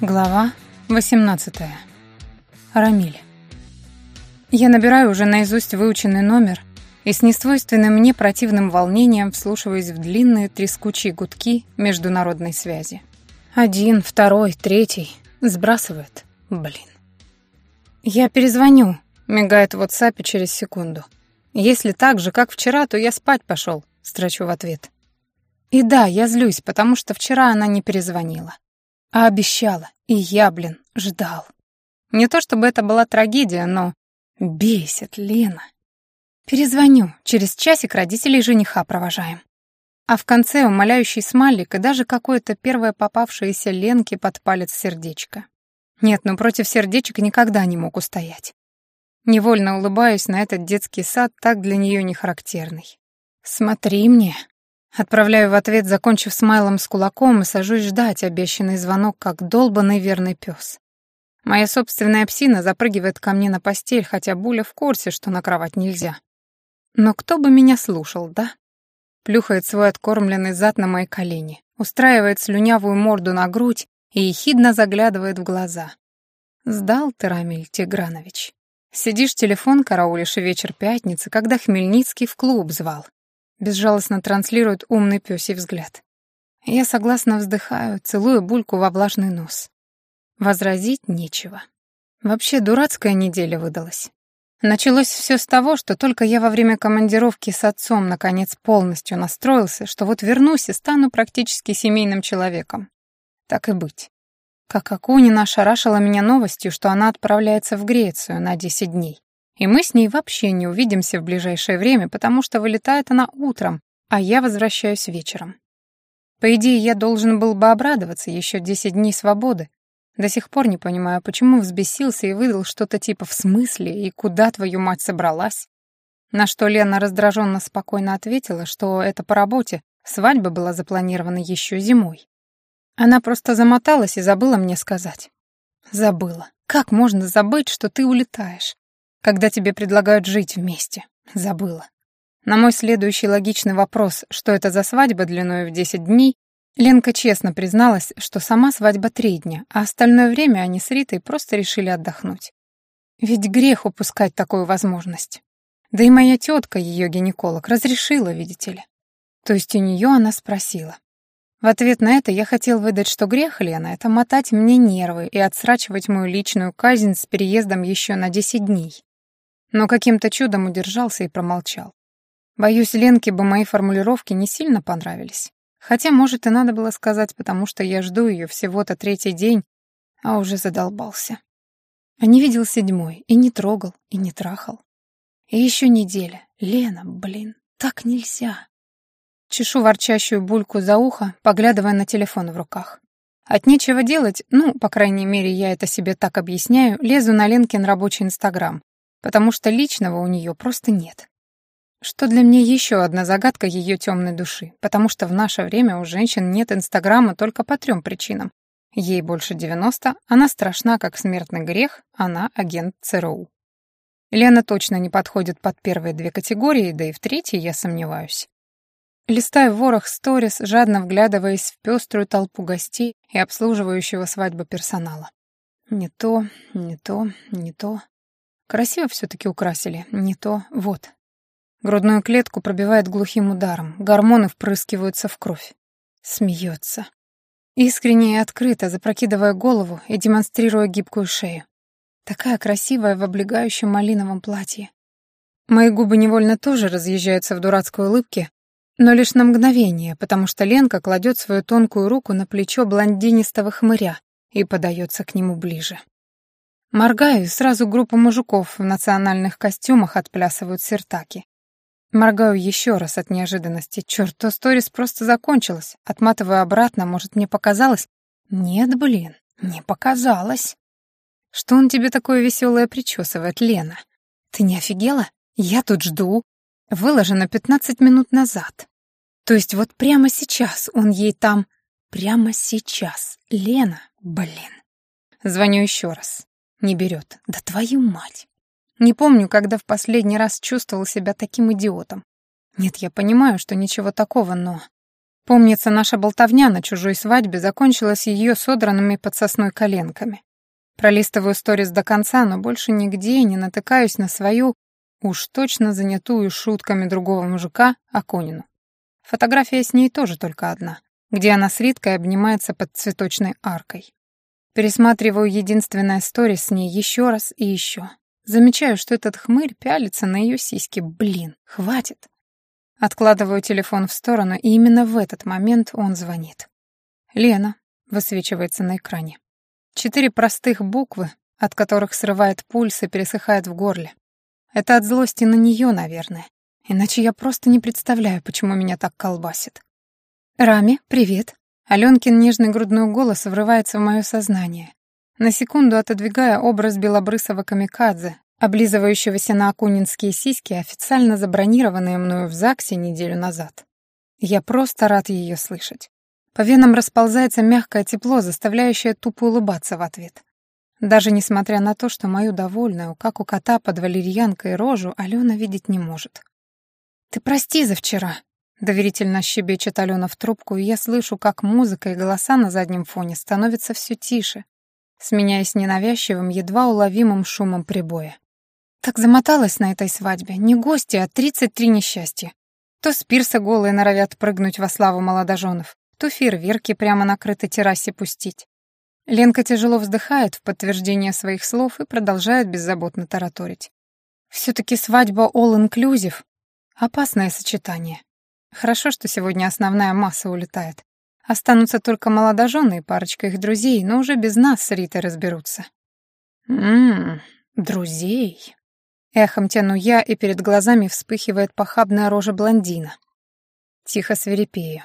Глава 18. Рамиль. Я набираю уже наизусть выученный номер и с несвойственным мне противным волнением вслушиваюсь в длинные трескучие гудки международной связи. Один, второй, третий. Сбрасывает. Блин. «Я перезвоню», — мигает в WhatsApp через секунду. «Если так же, как вчера, то я спать пошел», — строчу в ответ. И да, я злюсь, потому что вчера она не перезвонила. А обещала, и я, блин, ждал. Не то чтобы это была трагедия, но бесит Лена. Перезвоню, через часик родителей жениха провожаем. А в конце умоляющий смайлик и даже какое-то первое попавшееся Ленке под палец сердечко. Нет, ну против сердечек никогда не мог устоять. Невольно улыбаюсь на этот детский сад, так для нее не характерный. «Смотри мне», Отправляю в ответ, закончив смайлом с кулаком, и сажусь ждать обещанный звонок, как долбанный верный пес. Моя собственная псина запрыгивает ко мне на постель, хотя Буля в курсе, что на кровать нельзя. Но кто бы меня слушал, да? Плюхает свой откормленный зад на мои колени, устраивает слюнявую морду на грудь и ехидно заглядывает в глаза. Сдал ты, Рамиль Тигранович. Сидишь, телефон караулишь вечер пятницы, когда Хмельницкий в клуб звал. Безжалостно транслирует умный пёсий взгляд. Я согласно вздыхаю, целую бульку во влажный нос. Возразить нечего. Вообще дурацкая неделя выдалась. Началось все с того, что только я во время командировки с отцом наконец полностью настроился, что вот вернусь и стану практически семейным человеком. Так и быть. Как Акунина ошарашила меня новостью, что она отправляется в Грецию на 10 дней. И мы с ней вообще не увидимся в ближайшее время, потому что вылетает она утром, а я возвращаюсь вечером. По идее, я должен был бы обрадоваться, еще 10 дней свободы. До сих пор не понимаю, почему взбесился и выдал что-то типа «в смысле» и «куда твою мать собралась?». На что Лена раздраженно спокойно ответила, что это по работе, свадьба была запланирована еще зимой. Она просто замоталась и забыла мне сказать. Забыла. Как можно забыть, что ты улетаешь? Когда тебе предлагают жить вместе. Забыла. На мой следующий логичный вопрос, что это за свадьба длиной в 10 дней, Ленка честно призналась, что сама свадьба три дня, а остальное время они с Ритой просто решили отдохнуть. Ведь грех упускать такую возможность. Да и моя тетка, ее гинеколог, разрешила, видите ли. То есть у нее она спросила. В ответ на это я хотел выдать, что грех, Лена, это мотать мне нервы и отсрачивать мою личную казнь с переездом еще на 10 дней но каким-то чудом удержался и промолчал. Боюсь, Ленке бы мои формулировки не сильно понравились. Хотя, может, и надо было сказать, потому что я жду ее всего-то третий день, а уже задолбался. А не видел седьмой, и не трогал, и не трахал. И еще неделя. Лена, блин, так нельзя. Чешу ворчащую бульку за ухо, поглядывая на телефон в руках. От нечего делать, ну, по крайней мере, я это себе так объясняю, лезу на Ленкин рабочий Инстаграм, потому что личного у нее просто нет. Что для меня еще одна загадка ее темной души, потому что в наше время у женщин нет Инстаграма только по трем причинам. Ей больше 90, она страшна, как смертный грех, она агент ЦРУ. Лена точно не подходит под первые две категории, да и в третьей я сомневаюсь. Листаю ворох сторис, жадно вглядываясь в пеструю толпу гостей и обслуживающего свадьбу персонала. Не то, не то, не то. Красиво все-таки украсили, не то, вот. Грудную клетку пробивает глухим ударом, гормоны впрыскиваются в кровь. Смеется. Искренне и открыто, запрокидывая голову и демонстрируя гибкую шею. Такая красивая в облегающем малиновом платье. Мои губы невольно тоже разъезжаются в дурацкой улыбке, но лишь на мгновение, потому что Ленка кладет свою тонкую руку на плечо блондинистого хмыря и подается к нему ближе. Моргаю, сразу группа мужиков в национальных костюмах отплясывают сертаки. Моргаю еще раз от неожиданности. Черт, то сторис просто закончилась. Отматываю обратно, может, мне показалось? Нет, блин, не показалось. Что он тебе такое веселое причесывает, Лена? Ты не офигела? Я тут жду. Выложено 15 минут назад. То есть вот прямо сейчас он ей там... Прямо сейчас. Лена, блин. Звоню еще раз. Не берет. Да твою мать. Не помню, когда в последний раз чувствовал себя таким идиотом. Нет, я понимаю, что ничего такого, но... Помнится, наша болтовня на чужой свадьбе закончилась ее содранными под сосной коленками. Пролистываю сторис до конца, но больше нигде не натыкаюсь на свою, уж точно занятую шутками другого мужика, Акунину. Фотография с ней тоже только одна, где она с Риткой обнимается под цветочной аркой. Пересматриваю единственное сторис с ней еще раз и еще. Замечаю, что этот хмырь пялится на ее сиськи. Блин, хватит. Откладываю телефон в сторону, и именно в этот момент он звонит. «Лена», — высвечивается на экране. Четыре простых буквы, от которых срывает пульс и пересыхает в горле. Это от злости на нее, наверное. Иначе я просто не представляю, почему меня так колбасит. «Рами, привет». Аленкин нежный грудной голос врывается в мое сознание. На секунду отодвигая образ белобрысого камикадзе, облизывающегося на акунинские сиськи, официально забронированные мною в ЗАГСе неделю назад. Я просто рад ее слышать. По венам расползается мягкое тепло, заставляющее тупо улыбаться в ответ. Даже несмотря на то, что мою довольную, как у кота под валерьянкой рожу, Алена видеть не может. «Ты прости за вчера», — доверительно щебечет Алена в трубку, и я слышу, как музыка и голоса на заднем фоне становятся все тише, сменяясь ненавязчивым, едва уловимым шумом прибоя. Так замоталась на этой свадьбе. Не гости, а тридцать три несчастья. То с пирса голые норовят прыгнуть во славу молодоженов, то фейерверки прямо на крытой террасе пустить. Ленка тяжело вздыхает в подтверждение своих слов и продолжает беззаботно тараторить. Все-таки свадьба all-inclusive — опасное сочетание. Хорошо, что сегодня основная масса улетает. Останутся только молодожены и парочка их друзей, но уже без нас с Ритой разберутся. Ммм, друзей. Эхом тяну я, и перед глазами вспыхивает похабная рожа блондина. Тихо свирепею.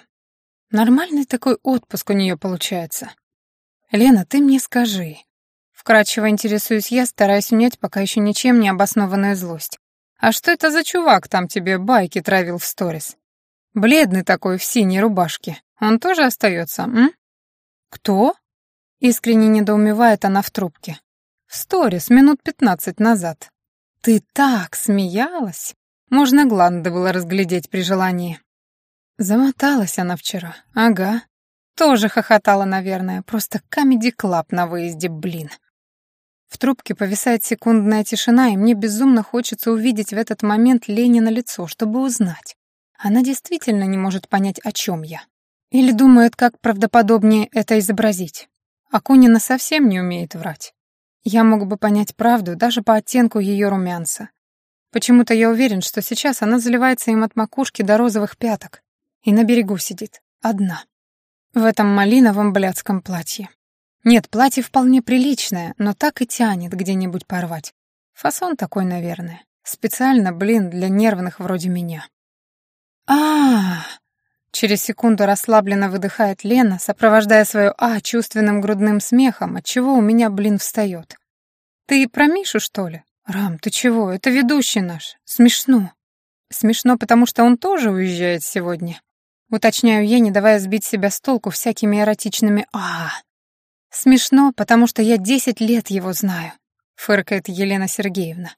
Нормальный такой отпуск у нее получается. Лена, ты мне скажи. Вкратчиво интересуюсь я, стараясь унять пока еще ничем не обоснованную злость. А что это за чувак там тебе байки травил в сторис? Бледный такой, в синей рубашке. Он тоже остается, м? Кто? Искренне недоумевает она в трубке. В сторис минут пятнадцать назад. «Ты так смеялась!» Можно гланды было разглядеть при желании. Замоталась она вчера. Ага. Тоже хохотала, наверное. Просто комеди-клаб на выезде, блин. В трубке повисает секундная тишина, и мне безумно хочется увидеть в этот момент Ленина лицо, чтобы узнать. Она действительно не может понять, о чем я. Или думает, как правдоподобнее это изобразить. Акунина совсем не умеет врать. Я мог бы понять правду даже по оттенку ее румянца. Почему-то я уверен, что сейчас она заливается им от макушки до розовых пяток и на берегу сидит, одна. В этом малиновом блядском платье. Нет, платье вполне приличное, но так и тянет где-нибудь порвать. Фасон такой, наверное. Специально, блин, для нервных вроде меня. А, Через секунду расслабленно выдыхает Лена, сопровождая свое «а» чувственным грудным смехом, отчего у меня, блин, встает. «Ты про Мишу, что ли? Рам, ты чего? Это ведущий наш. Смешно». «Смешно, потому что он тоже уезжает сегодня». Уточняю я, не давая сбить себя с толку всякими эротичными «а». «Смешно, потому что я десять лет его знаю», — фыркает Елена Сергеевна.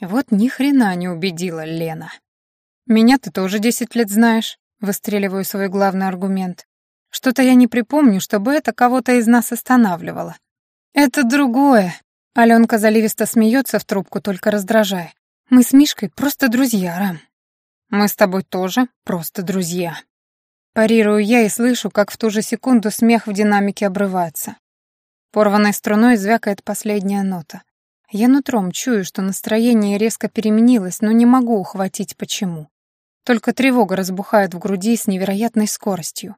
Вот ни хрена не убедила Лена. «Меня ты тоже десять лет знаешь». Выстреливаю свой главный аргумент. Что-то я не припомню, чтобы это кого-то из нас останавливало. Это другое. Аленка заливисто смеется в трубку, только раздражая. Мы с Мишкой просто друзья, Рам. Мы с тобой тоже просто друзья. Парирую я и слышу, как в ту же секунду смех в динамике обрывается. Порванной струной звякает последняя нота. Я нутром чую, что настроение резко переменилось, но не могу ухватить почему. Только тревога разбухает в груди с невероятной скоростью.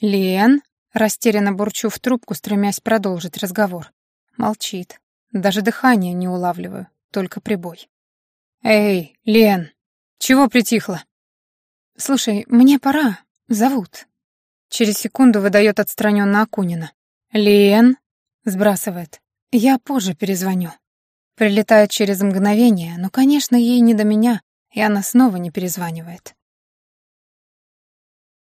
«Лен?» — растерянно бурчу в трубку, стремясь продолжить разговор. Молчит. Даже дыхание не улавливаю, только прибой. «Эй, Лен, чего притихла?» «Слушай, мне пора. Зовут». Через секунду выдает отстраненно Акунина. «Лен?» — сбрасывает. «Я позже перезвоню». Прилетает через мгновение, но, конечно, ей не до меня, и она снова не перезванивает.